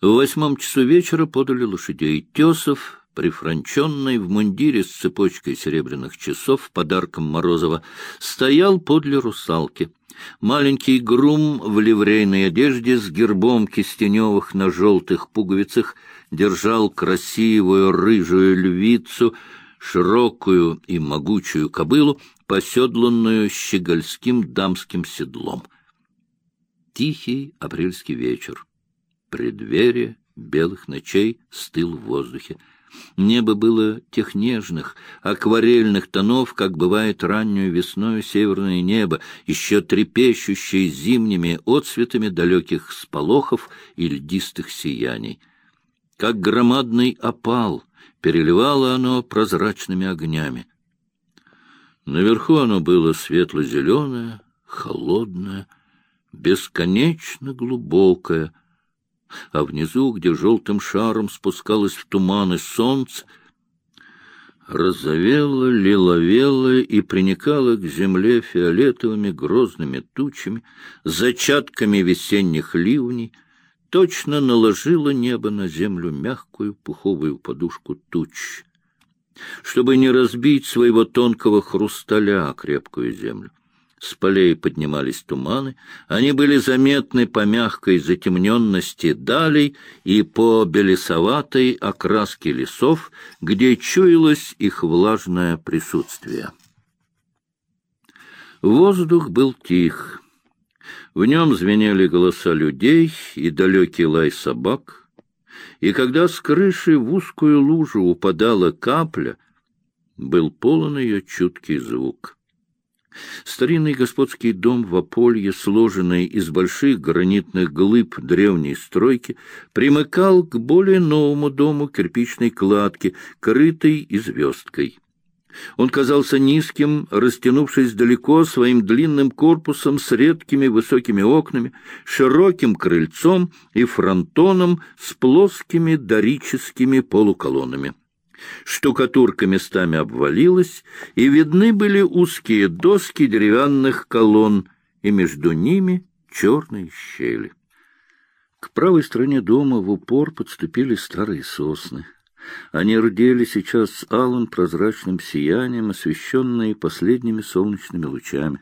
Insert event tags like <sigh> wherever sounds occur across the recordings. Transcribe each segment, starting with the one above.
В восьмом часу вечера подали лошадей. Тесов, прифранченный в мундире с цепочкой серебряных часов, подарком Морозова, стоял подле русалки. Маленький грум в ливрейной одежде с гербом кистеневых на желтых пуговицах держал красивую рыжую львицу, широкую и могучую кобылу, поседланную щегольским дамским седлом. Тихий апрельский вечер. Преддверие белых ночей стыл в воздухе. Небо было тех нежных, акварельных тонов, как бывает раннюю весною северное небо, еще трепещущее зимними отцветами далеких сполохов и льдистых сияний. Как громадный опал переливало оно прозрачными огнями. Наверху оно было светло-зеленое, холодное, бесконечно глубокое, а внизу, где желтым шаром спускалось в туманы солнце, розовело, лиловело и приникало к земле фиолетовыми грозными тучами, зачатками весенних ливней, точно наложило небо на землю мягкую пуховую подушку туч, чтобы не разбить своего тонкого хрусталя крепкую землю. С полей поднимались туманы, они были заметны по мягкой затемненности далей и по белесоватой окраске лесов, где чуялось их влажное присутствие. Воздух был тих. В нем звенели голоса людей и далекий лай собак, и когда с крыши в узкую лужу упадала капля, был полон ее чуткий звук. Старинный господский дом в Аполье, сложенный из больших гранитных глыб древней стройки, примыкал к более новому дому кирпичной кладки, крытой и. Он казался низким, растянувшись далеко своим длинным корпусом с редкими высокими окнами, широким крыльцом и фронтоном с плоскими дорическими полуколоннами. Штукатурка местами обвалилась, и видны были узкие доски деревянных колонн, и между ними черные щели. К правой стороне дома в упор подступили старые сосны. Они рдели сейчас с алым прозрачным сиянием, освещенные последними солнечными лучами.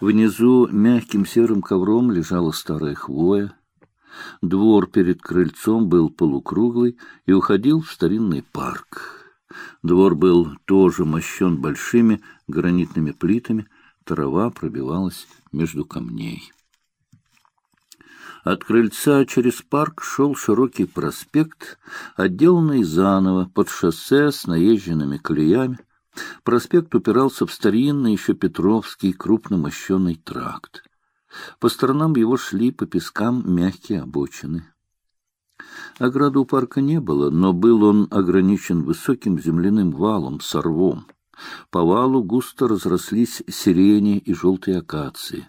Внизу мягким серым ковром лежала старая хвоя. Двор перед крыльцом был полукруглый и уходил в старинный парк. Двор был тоже мощен большими гранитными плитами, трава пробивалась между камней. От крыльца через парк шел широкий проспект, отделанный заново под шоссе с наезженными колеями. Проспект упирался в старинный еще Петровский крупномощенный тракт. По сторонам его шли по пескам мягкие обочины. Ограды у парка не было, но был он ограничен высоким земляным валом, сорвом. По валу густо разрослись сирени и желтые акации.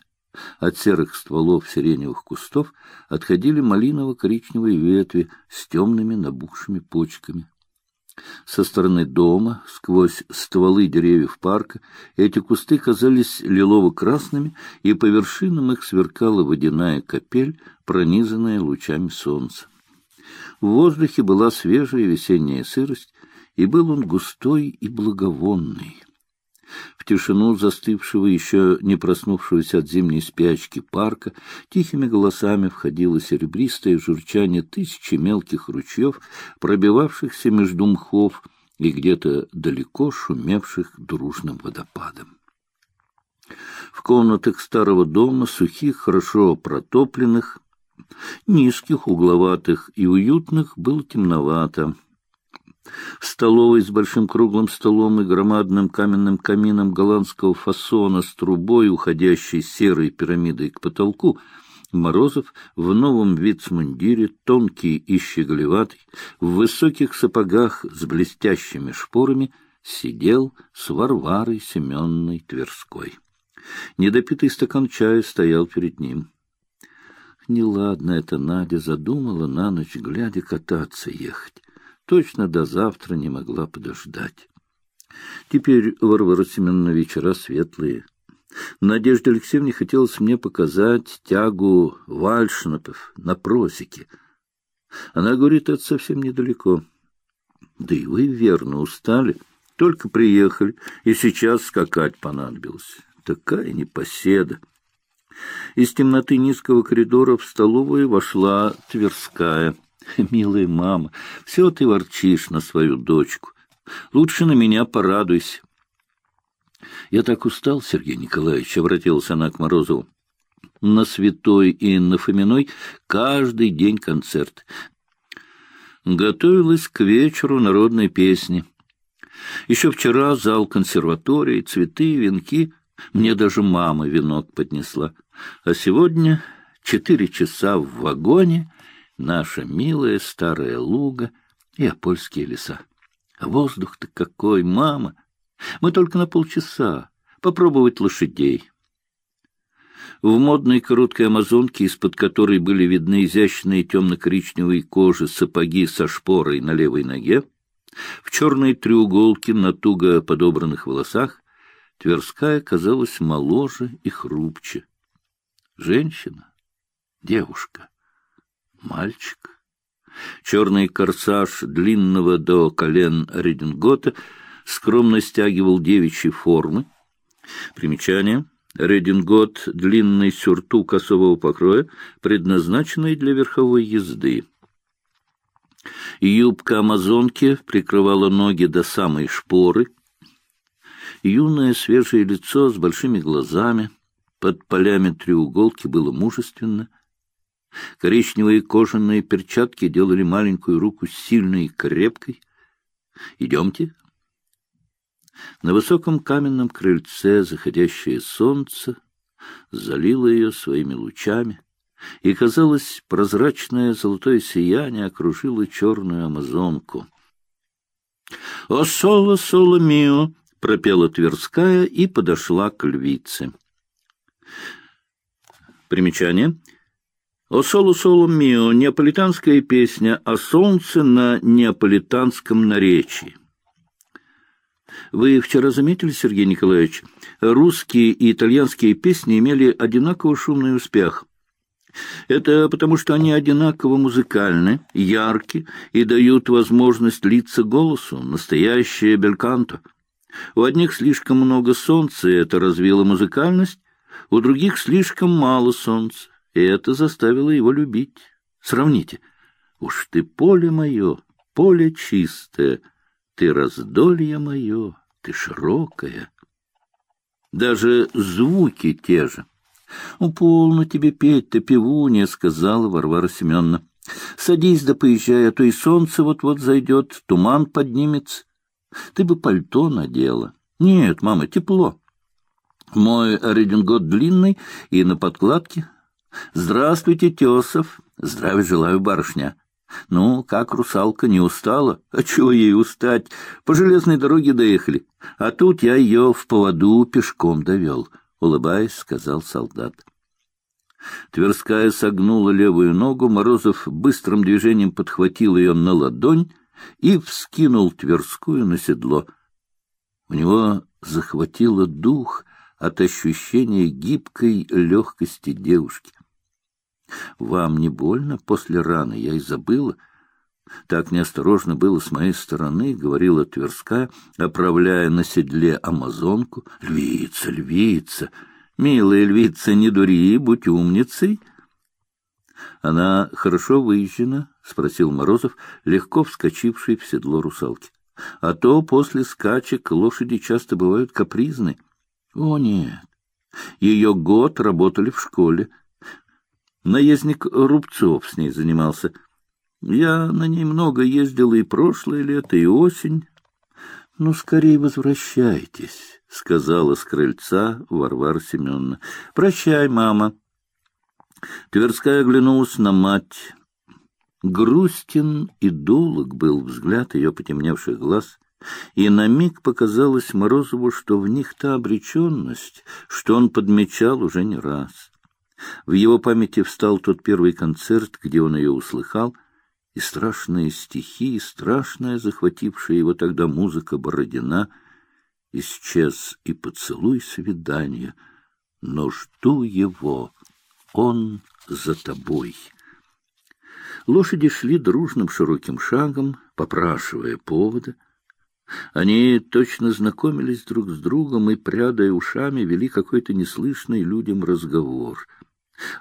От серых стволов сиреневых кустов отходили малиново-коричневые ветви с темными набухшими почками. Со стороны дома, сквозь стволы деревьев парка, эти кусты казались лилово-красными, и по вершинам их сверкала водяная капель, пронизанная лучами солнца. В воздухе была свежая весенняя сырость, и был он густой и благовонный. В тишину застывшего, еще не проснувшегося от зимней спячки парка, тихими голосами входило серебристое журчание тысячи мелких ручьев, пробивавшихся между мхов и где-то далеко шумевших дружным водопадом. В комнатах старого дома, сухих, хорошо протопленных, низких, угловатых и уютных, было темновато. В столовой с большим круглым столом и громадным каменным камином голландского фасона с трубой, уходящей серой пирамидой к потолку, Морозов в новом вицмундире, тонкий и щеголеватый, в высоких сапогах с блестящими шпорами, сидел с Варварой Семенной Тверской. Недопитый стакан чая стоял перед ним. Неладно это Надя задумала на ночь, глядя, кататься ехать точно до завтра не могла подождать. Теперь, Варвара Семеновна, вечера светлые. Надежде Алексеевне хотелось мне показать тягу вальшнапов на просеке. Она говорит, это совсем недалеко. Да и вы верно устали. Только приехали, и сейчас скакать понадобилось. Такая непоседа. Из темноты низкого коридора в столовую вошла Тверская. <laughs> «Милая мама, все ты ворчишь на свою дочку. Лучше на меня порадуйся». «Я так устал, Сергей Николаевич», — обратилась она к Морозову. «На Святой и на Фоминой каждый день концерт. Готовилась к вечеру народной песни. Еще вчера зал консерватории, цветы, венки. Мне даже мама венок поднесла. А сегодня четыре часа в вагоне, наша милая старая луга и опольские леса. Воздух-то какой, мама! Мы только на полчаса. Попробовать лошадей. В модной короткой амазонке, из-под которой были видны изящные темно-коричневые кожи сапоги со шпорой на левой ноге, в черной треуголке на туго подобранных волосах, Тверская казалась моложе и хрупче. Женщина, девушка, мальчик. Черный корсаж длинного до колен редингота скромно стягивал девичьи формы. Примечание. Редингот — длинный сюртук косового покроя, предназначенный для верховой езды. Юбка амазонки прикрывала ноги до самой шпоры. Юное свежее лицо с большими глазами — под полями треуголки было мужественно. Коричневые кожаные перчатки делали маленькую руку сильной и крепкой. «Идемте». На высоком каменном крыльце заходящее солнце залило ее своими лучами, и, казалось, прозрачное золотое сияние окружило черную амазонку. «О, соло, соло мио!» — пропела Тверская и подошла к львице. Примечание. «О соло соло мио» — неаполитанская песня о солнце на неаполитанском наречии. Вы вчера заметили, Сергей Николаевич, русские и итальянские песни имели одинаково шумный успех. Это потому, что они одинаково музыкальны, ярки и дают возможность литься голосу, настоящее бельканто. У одних слишком много солнца, и это развило музыкальность, у других слишком мало солнца, и это заставило его любить. Сравните. Уж ты поле мое, поле чистое, ты раздолье мое, ты широкое. Даже звуки те же. «Ну, полно тебе петь-то, певунья», — сказала Варвара Семеновна. «Садись да поезжай, а то и солнце вот-вот зайдет, туман поднимется. Ты бы пальто надела». «Нет, мама, тепло». Мой редингот длинный и на подкладке. Здравствуйте, Тесов. Здравия желаю, барышня. Ну, как русалка не устала? А чего ей устать? По железной дороге доехали. А тут я ее в поводу пешком довел, — улыбаясь, сказал солдат. Тверская согнула левую ногу, Морозов быстрым движением подхватил ее на ладонь и вскинул Тверскую на седло. У него захватило дух — от ощущения гибкой легкости девушки. «Вам не больно после раны? Я и забыла». Так неосторожно было с моей стороны, — говорила Тверская, оправляя на седле амазонку. — Львица, львица! Милая львица, не дури, будь умницей! — Она хорошо выезжена? — спросил Морозов, легко вскочивший в седло русалки. — А то после скачек лошади часто бывают капризны. — о, нет. Ее год работали в школе. Наездник Рубцов с ней занимался. Я на ней много ездил и прошлое лето, и осень. — Ну, скорее возвращайтесь, — сказала с крыльца Варвара Семеновна. — Прощай, мама. Тверская оглянулась на мать. Грустен и долг был взгляд ее потемневших глаз — и на миг показалось Морозову, что в них та обреченность, что он подмечал уже не раз. В его памяти встал тот первый концерт, где он ее услыхал, и страшные стихи, и страшная, захватившая его тогда музыка Бородина, исчез и поцелуй свидания, но жду его, он за тобой. Лошади шли дружным широким шагом, попрашивая повода. Они точно знакомились друг с другом и, прядая ушами, вели какой-то неслышный людям разговор —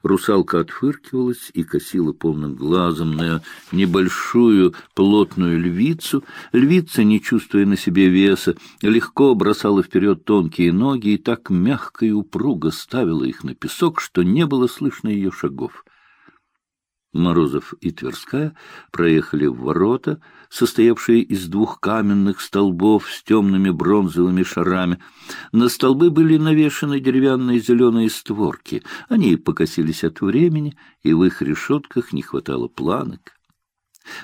Русалка отфыркивалась и косила полным глазом на небольшую плотную львицу. Львица, не чувствуя на себе веса, легко бросала вперед тонкие ноги и так мягко и упруго ставила их на песок, что не было слышно ее шагов. Морозов и Тверская проехали в ворота, состоявшие из двух каменных столбов с темными бронзовыми шарами. На столбы были навешаны деревянные зеленые створки. Они покосились от времени, и в их решетках не хватало планок.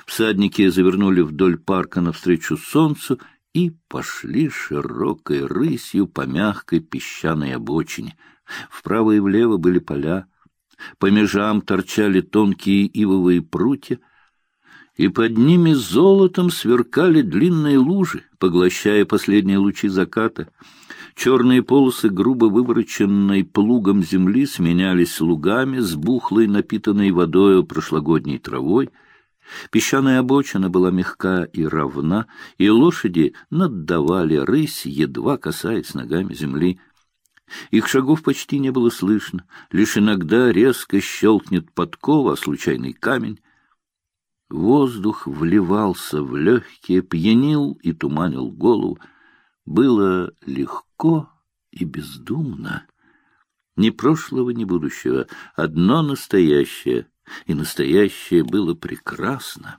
Всадники завернули вдоль парка навстречу солнцу и пошли широкой рысью по мягкой песчаной обочине. Вправо и влево были поля, по межам торчали тонкие ивовые прутья, и под ними золотом сверкали длинные лужи, поглощая последние лучи заката. Черные полосы грубо вывороченной плугом земли сменялись лугами с бухлой, напитанной водою прошлогодней травой. Песчаная обочина была мягка и равна, и лошади наддавали рысь, едва касаясь ногами земли. Их шагов почти не было слышно, лишь иногда резко щелкнет подкова, а случайный камень. Воздух вливался в легкие, пьянил и туманил голову. Было легко и бездумно. Ни прошлого, ни будущего, одно настоящее, и настоящее было прекрасно.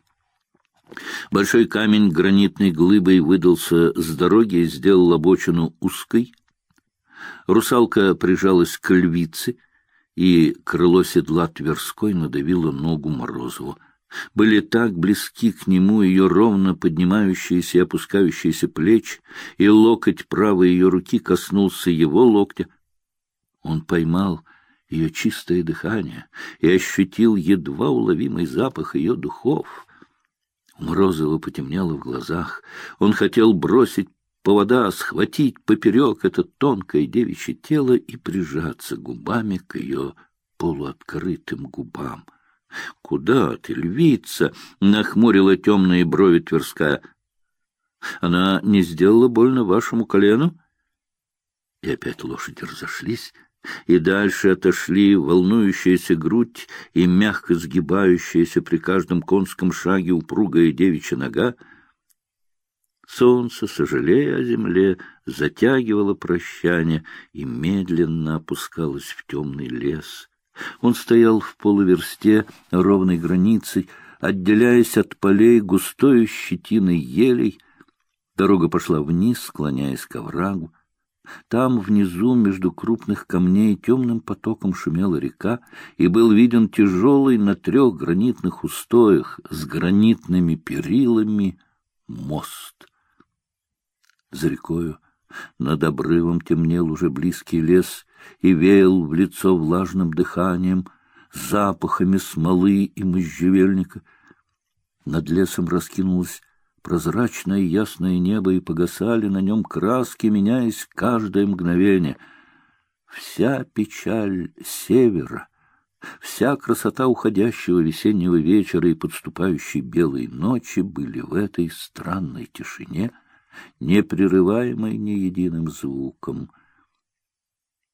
Большой камень гранитной глыбой выдался с дороги и сделал обочину узкой, Русалка прижалась к львице, и крыло седла Тверской надавило ногу Морозову. Были так близки к нему ее ровно поднимающиеся и опускающиеся плечи, и локоть правой ее руки коснулся его локтя. Он поймал ее чистое дыхание и ощутил едва уловимый запах ее духов. У Морозова потемнело в глазах. Он хотел бросить повода, схватить поперек это тонкое девичье тело и прижаться губами к ее полуоткрытым губам. — Куда ты, львица? — нахмурила темные брови Тверская. — Она не сделала больно вашему колену? И опять лошади разошлись, и дальше отошли волнующаяся грудь и мягко сгибающаяся при каждом конском шаге упругая девичья нога. Солнце, сожалея о земле, затягивало прощание и медленно опускалось в темный лес. Он стоял в полуверсте ровной границей, отделяясь от полей густой щетиной елей. Дорога пошла вниз, склоняясь к оврагу. Там внизу, между крупных камней, темным потоком шумела река, и был виден тяжелый на трех гранитных устоях с гранитными перилами мост. За рекою над обрывом темнел уже близкий лес и веял в лицо влажным дыханием, запахами смолы и можжевельника. Над лесом раскинулось прозрачное ясное небо, и погасали на нем краски, меняясь каждое мгновение. Вся печаль севера, вся красота уходящего весеннего вечера и подступающей белой ночи были в этой странной тишине — не прерываемой ни единым звуком —